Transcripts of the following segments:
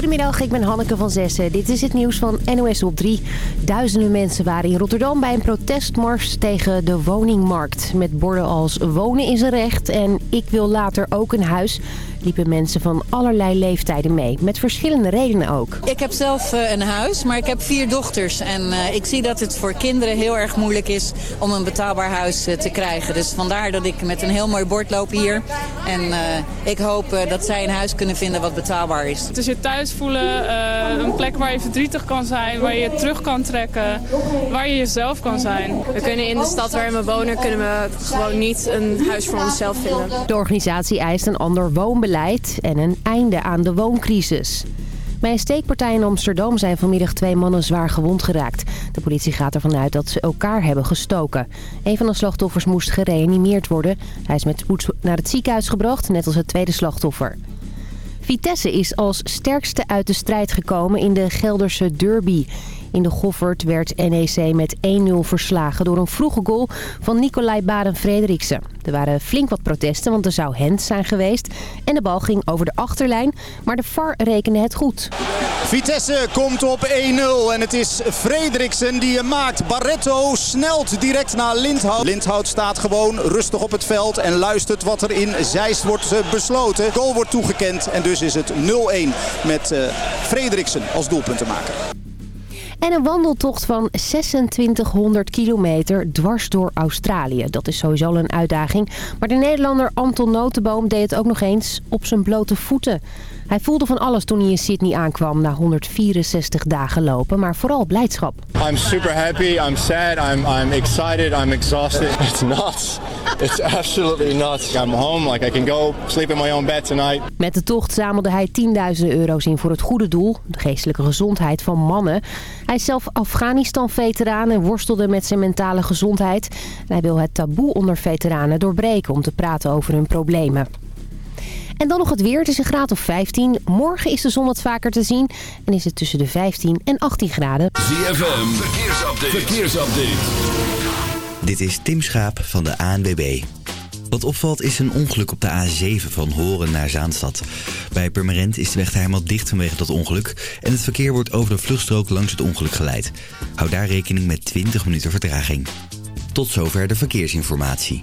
Goedemiddag, ik ben Hanneke van Zessen. Dit is het nieuws van NOS op 3. Duizenden mensen waren in Rotterdam bij een protestmars tegen de woningmarkt. Met borden als wonen is een recht en ik wil later ook een huis liepen mensen van allerlei leeftijden mee. Met verschillende redenen ook. Ik heb zelf eh, een huis, maar ik heb vier dochters. En eh, ik zie dat het voor kinderen heel erg moeilijk is om een betaalbaar huis eh, te krijgen. Dus vandaar dat ik met een heel mooi bord loop hier. En ik hoop dat zij een huis kunnen vinden wat betaalbaar is. Het is je thuis voelen, een plek waar je verdrietig kan zijn, waar je je terug kan trekken, waar je jezelf kan zijn. We kunnen in de stad waar we wonen, kunnen we gewoon niet een huis voor onszelf vinden. De organisatie eist een ander woonbeleid en een einde aan de wooncrisis. Bij een steekpartij in Amsterdam zijn vanmiddag twee mannen zwaar gewond geraakt. De politie gaat ervan uit dat ze elkaar hebben gestoken. Een van de slachtoffers moest gereanimeerd worden. Hij is met spoed naar het ziekenhuis gebracht, net als het tweede slachtoffer. Vitesse is als sterkste uit de strijd gekomen in de Gelderse derby. In de Goffert werd NEC met 1-0 verslagen door een vroege goal van Nicolai Baden-Frederiksen. Er waren flink wat protesten, want er zou hand zijn geweest. En de bal ging over de achterlijn, maar de VAR rekende het goed. Vitesse komt op 1-0 en het is Frederiksen die hem maakt. Barretto snelt direct naar Lindhout. Lindhout staat gewoon rustig op het veld en luistert wat er in Zeist wordt eh, besloten. Goal wordt toegekend en dus is het 0-1 met uh, Frederiksen als doelpuntenmaker. En een wandeltocht van 2600 kilometer dwars door Australië. Dat is sowieso een uitdaging. Maar de Nederlander Anton Notenboom deed het ook nog eens op zijn blote voeten. Hij voelde van alles toen hij in Sydney aankwam na 164 dagen lopen, maar vooral blijdschap. I'm super happy, I'm sad, I'm, I'm excited, I'm exhausted. It's nuts. It's absolutely nuts. I'm home, like I can go sleep in my own bed tonight. Met de tocht zamelde hij 10.000 euro's in voor het goede doel, de geestelijke gezondheid van mannen. Hij is zelf Afghanistan-veteraan en worstelde met zijn mentale gezondheid. hij wil het taboe onder veteranen doorbreken om te praten over hun problemen. En dan nog het weer. Het is een graad of 15. Morgen is de zon wat vaker te zien. En is het tussen de 15 en 18 graden. ZFM, verkeersupdate. verkeersupdate. Dit is Tim Schaap van de ANWB. Wat opvalt is een ongeluk op de A7 van Horen naar Zaanstad. Bij Purmerend is de weg daar helemaal dicht vanwege dat ongeluk... en het verkeer wordt over de vluchtstrook langs het ongeluk geleid. Hou daar rekening met 20 minuten vertraging. Tot zover de verkeersinformatie.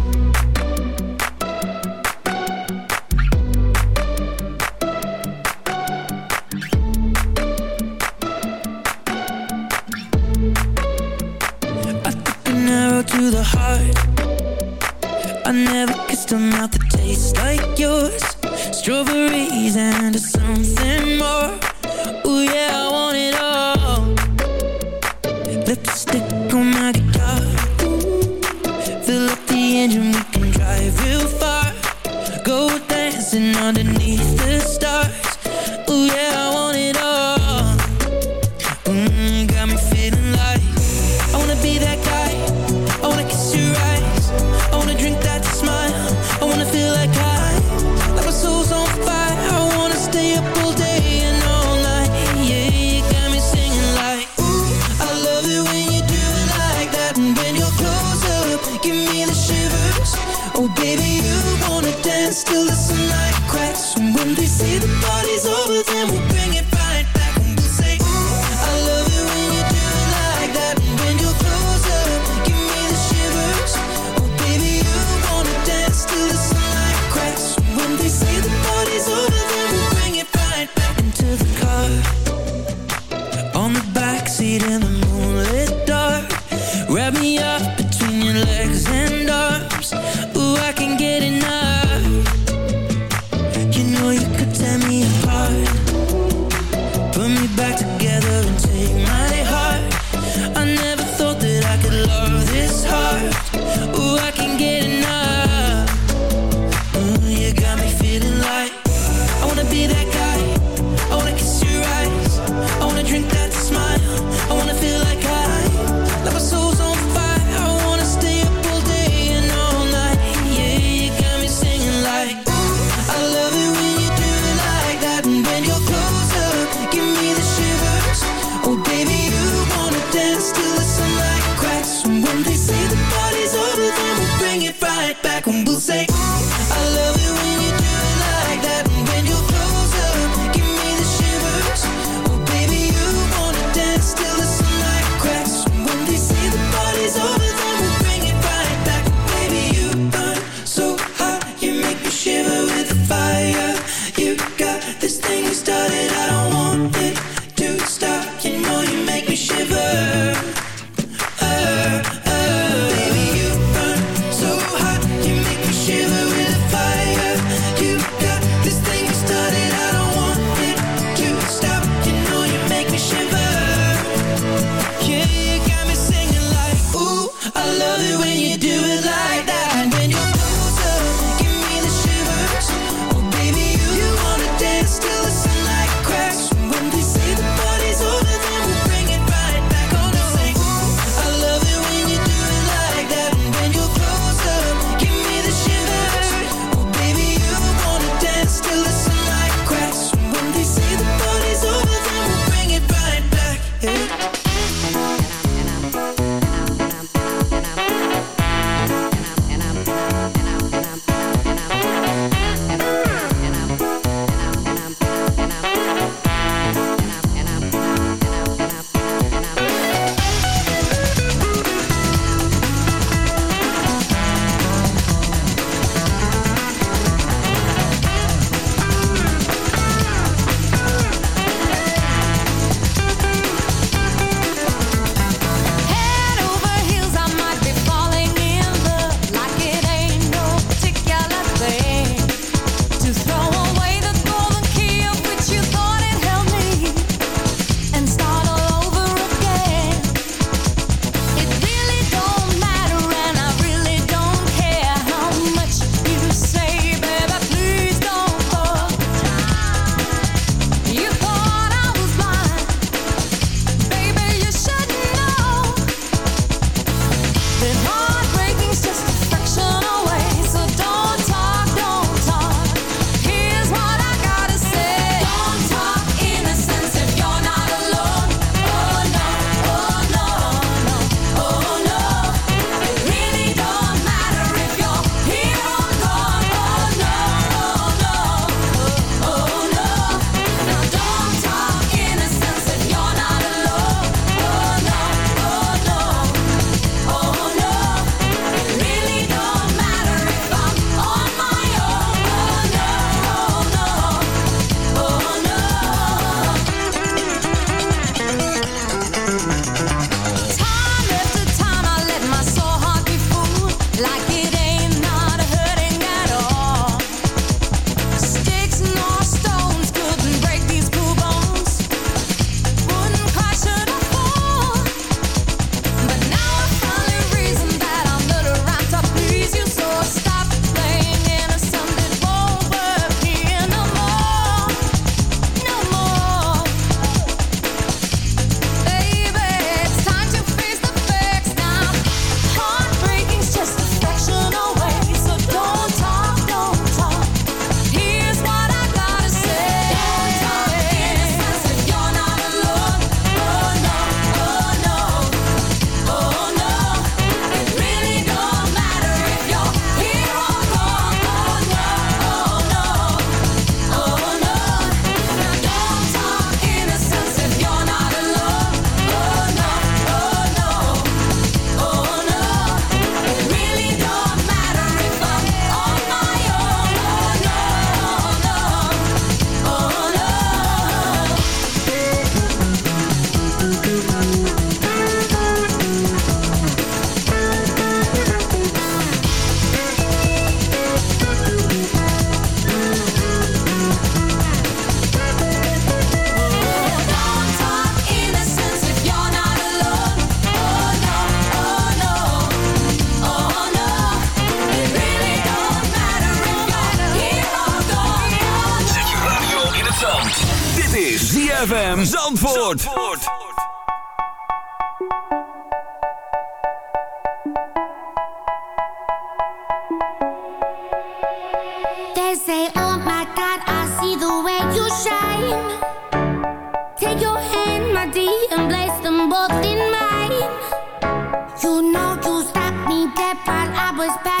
Was passing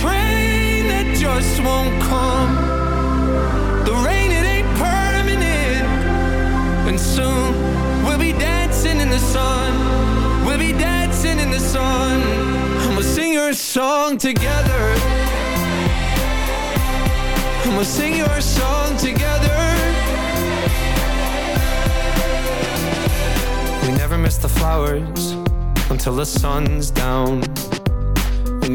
train that just won't come. The rain, it ain't permanent, and soon we'll be dancing in the sun. We'll be dancing in the sun, we'll sing your song together. We'll sing your song together. We never miss the flowers until the sun's down.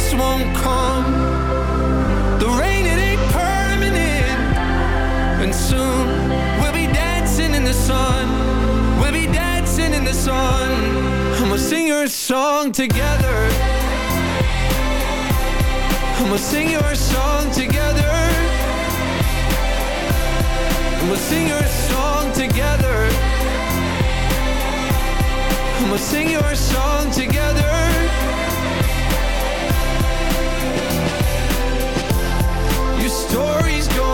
just won't come. The rain, it ain't permanent, and soon we'll be dancing in the sun. We'll be dancing in the sun, sing your song together. And we'll sing your song together. Sing your song together. Sing your song together.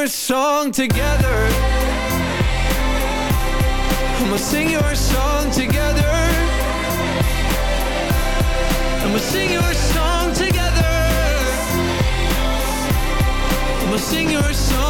your song together. I'm gonna sing your song together. I'm gonna sing your song together. I'm gonna sing your song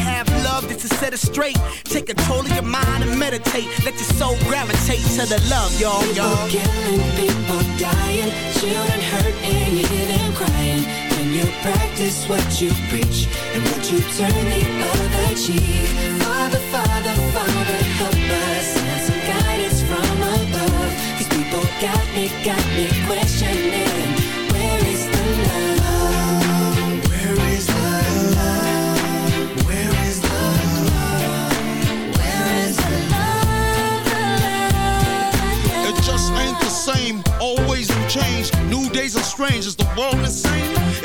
have love just to set it straight. Take control of your mind and meditate. Let your soul gravitate to the love, y'all, y'all. Killing people dying, children hurt and you hear them crying. When you practice what you preach and what you turn the other cheek. Father, Father, New strange. Is the world insane?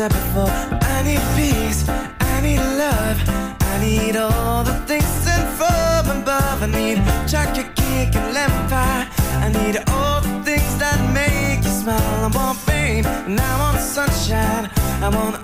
said before I need peace, I need love I need all the things sent from above. I need chocolate cake and lemon pie. I need all the things that make you smile. I want fame and I want sunshine. I want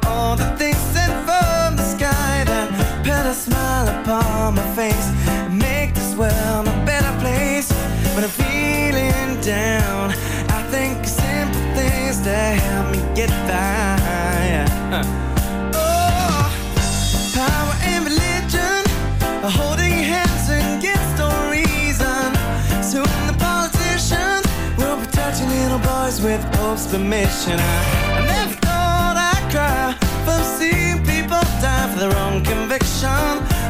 was with Pope's permission. I never thought I'd cry from seeing people die for their own conviction.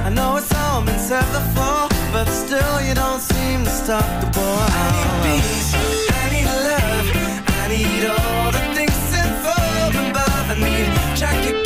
I know it's all been said before, but still you don't seem to stop the boy. I need peace, I need love, I need all the things that fall above. I need jacket.